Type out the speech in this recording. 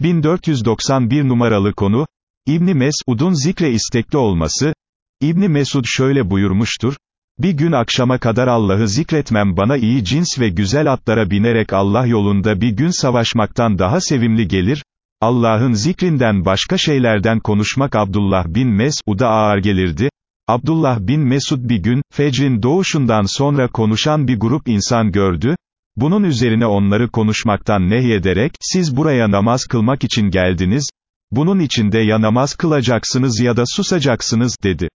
1491 numaralı konu, İbni Mesud'un zikre istekli olması, İbni Mesud şöyle buyurmuştur, bir gün akşama kadar Allah'ı zikretmem bana iyi cins ve güzel atlara binerek Allah yolunda bir gün savaşmaktan daha sevimli gelir, Allah'ın zikrinden başka şeylerden konuşmak Abdullah bin Mesud'a ağır gelirdi, Abdullah bin Mesud bir gün, fecrin doğuşundan sonra konuşan bir grup insan gördü, bunun üzerine onları konuşmaktan nehyederek, siz buraya namaz kılmak için geldiniz, bunun içinde ya namaz kılacaksınız ya da susacaksınız, dedi.